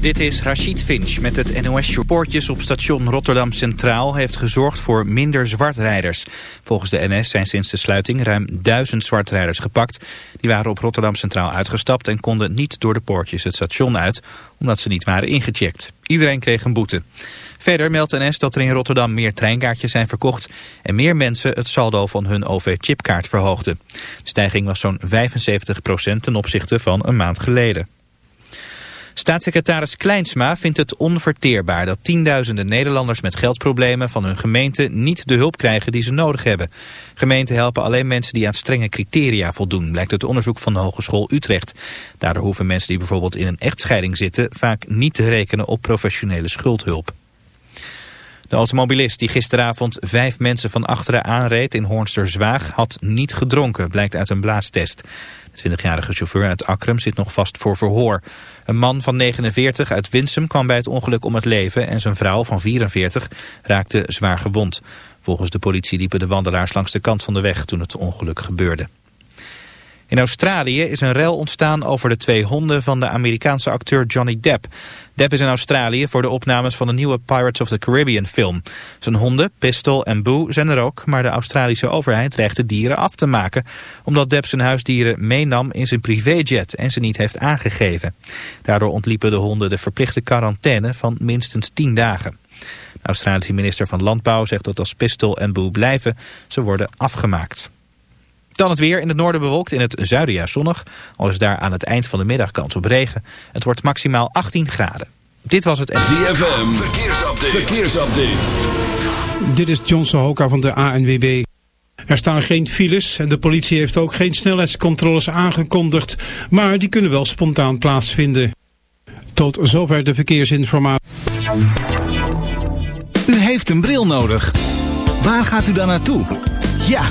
Dit is Rachid Finch met het NOS Poortjes op station Rotterdam Centraal heeft gezorgd voor minder zwartrijders. Volgens de NS zijn sinds de sluiting ruim duizend zwartrijders gepakt. Die waren op Rotterdam Centraal uitgestapt en konden niet door de poortjes het station uit, omdat ze niet waren ingecheckt. Iedereen kreeg een boete. Verder meldt NS dat er in Rotterdam meer treinkaartjes zijn verkocht en meer mensen het saldo van hun OV-chipkaart verhoogden. De stijging was zo'n 75% ten opzichte van een maand geleden. Staatssecretaris Kleinsma vindt het onverteerbaar dat tienduizenden Nederlanders met geldproblemen van hun gemeente niet de hulp krijgen die ze nodig hebben. Gemeenten helpen alleen mensen die aan strenge criteria voldoen, blijkt uit onderzoek van de Hogeschool Utrecht. Daardoor hoeven mensen die bijvoorbeeld in een echtscheiding zitten vaak niet te rekenen op professionele schuldhulp. De automobilist die gisteravond vijf mensen van achteren aanreed in Hoornster-Zwaag had niet gedronken, blijkt uit een blaastest. De 20-jarige chauffeur uit Akrum zit nog vast voor verhoor. Een man van 49 uit Winsum kwam bij het ongeluk om het leven en zijn vrouw van 44 raakte zwaar gewond. Volgens de politie liepen de wandelaars langs de kant van de weg toen het ongeluk gebeurde. In Australië is een rel ontstaan over de twee honden van de Amerikaanse acteur Johnny Depp. Depp is in Australië voor de opnames van de nieuwe Pirates of the Caribbean film. Zijn honden, Pistol en Boo, zijn er ook, maar de Australische overheid dreigt de dieren af te maken. Omdat Depp zijn huisdieren meenam in zijn privéjet en ze niet heeft aangegeven. Daardoor ontliepen de honden de verplichte quarantaine van minstens 10 dagen. De Australische minister van Landbouw zegt dat als Pistol en Boo blijven, ze worden afgemaakt. Dan het weer in het noorden bewolkt, in het zuiden ja zonnig. Al is daar aan het eind van de middag kans op regen. Het wordt maximaal 18 graden. Dit was het... ZFM, verkeersupdate. verkeersupdate. Dit is John Sohoka van de ANWB. Er staan geen files en de politie heeft ook geen snelheidscontroles aangekondigd. Maar die kunnen wel spontaan plaatsvinden. Tot zover de verkeersinformatie. U heeft een bril nodig. Waar gaat u dan naartoe? Ja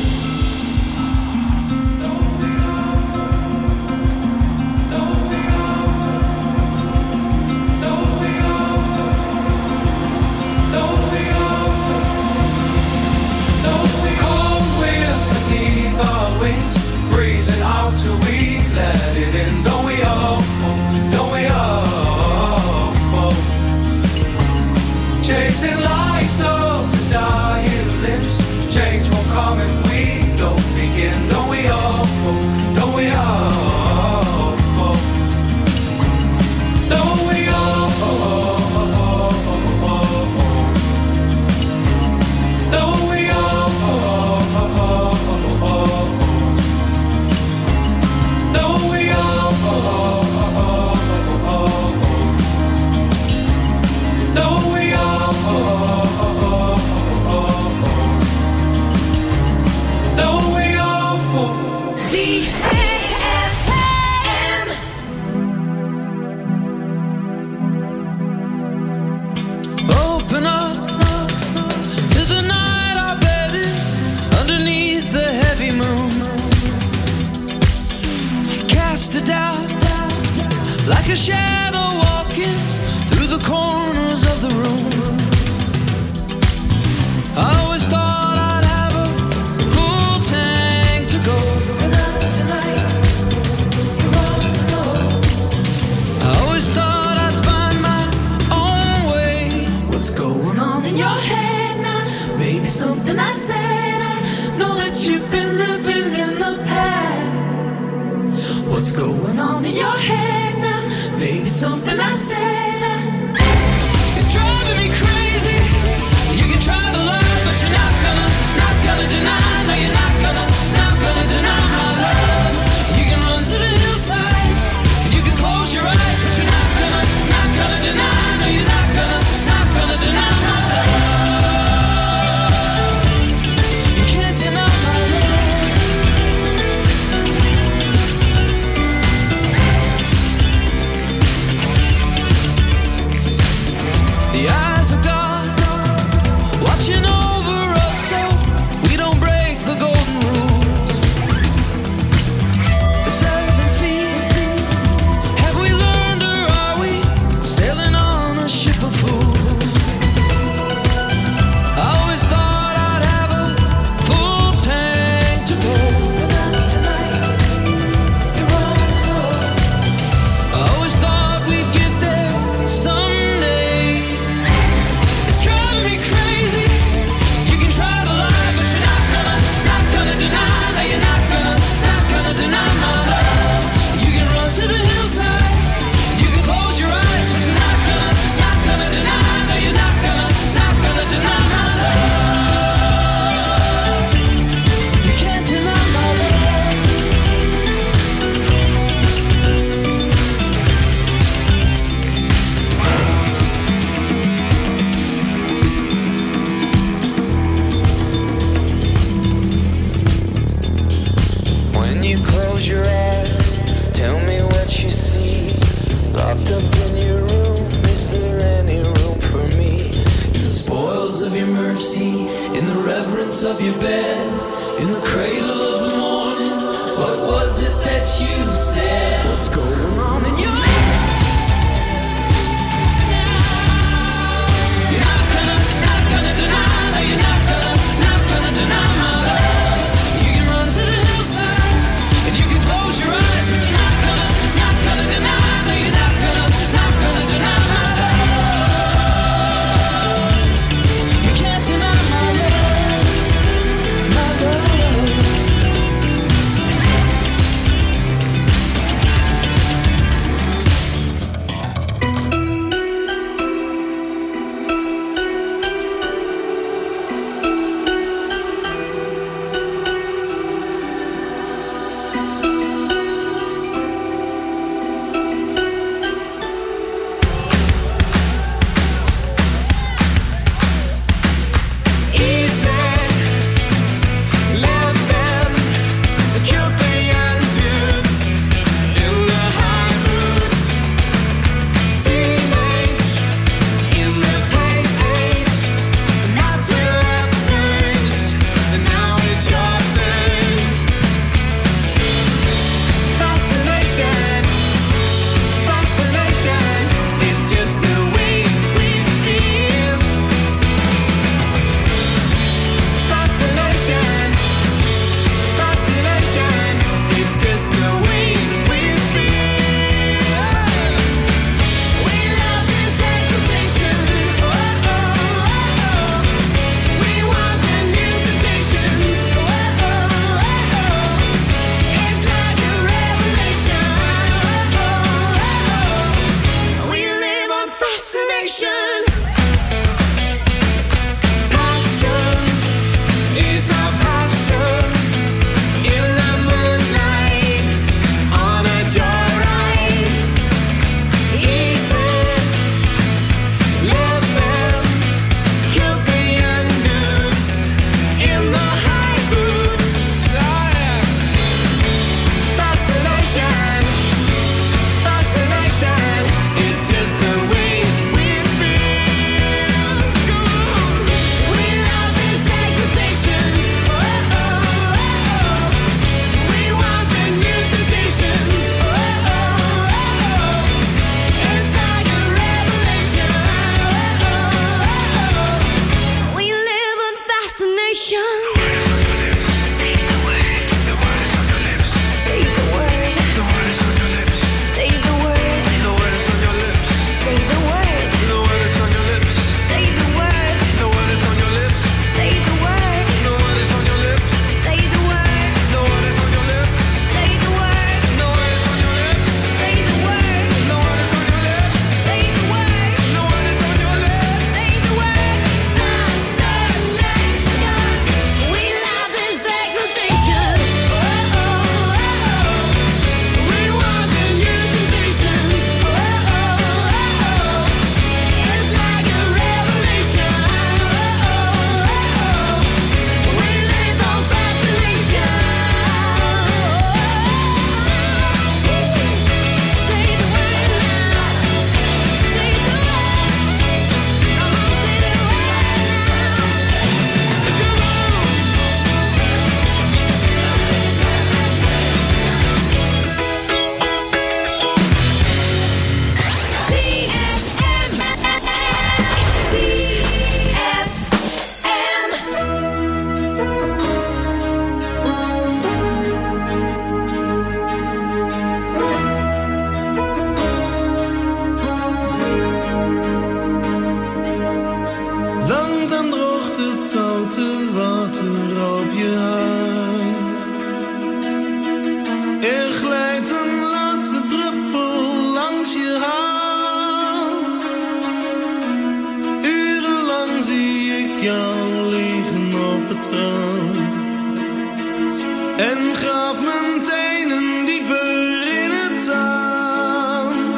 en gaf mijn tenen dieper in het zand.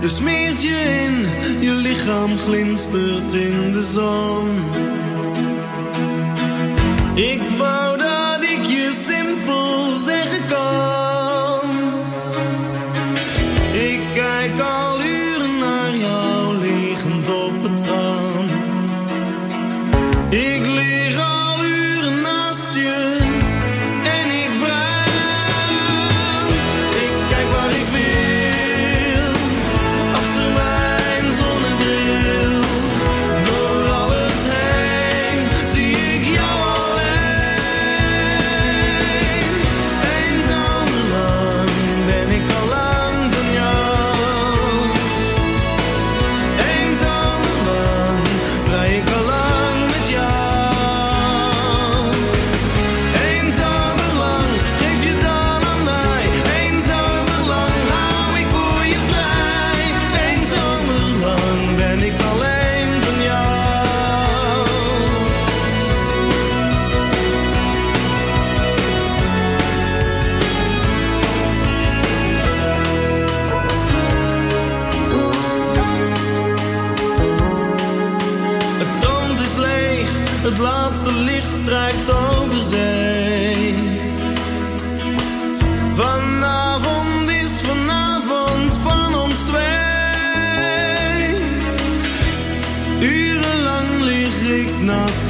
Je in, je lichaam glinstert in de zon. Ik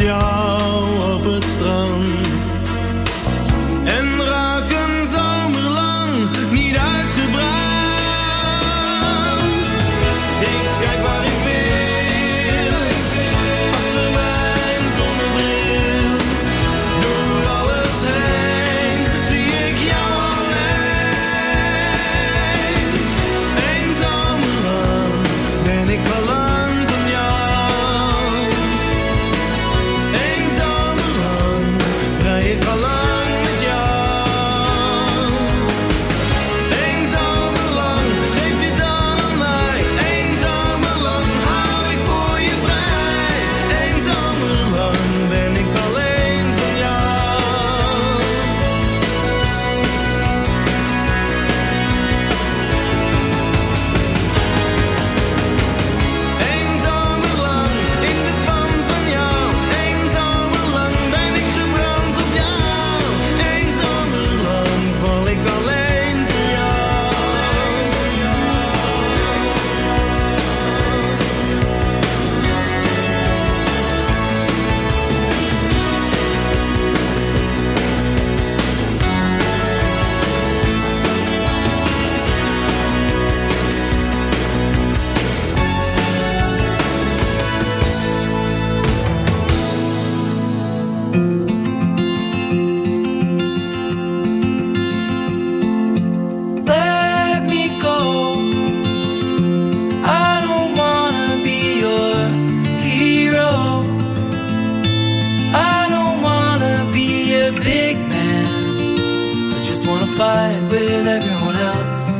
jou op het strand. everyone else.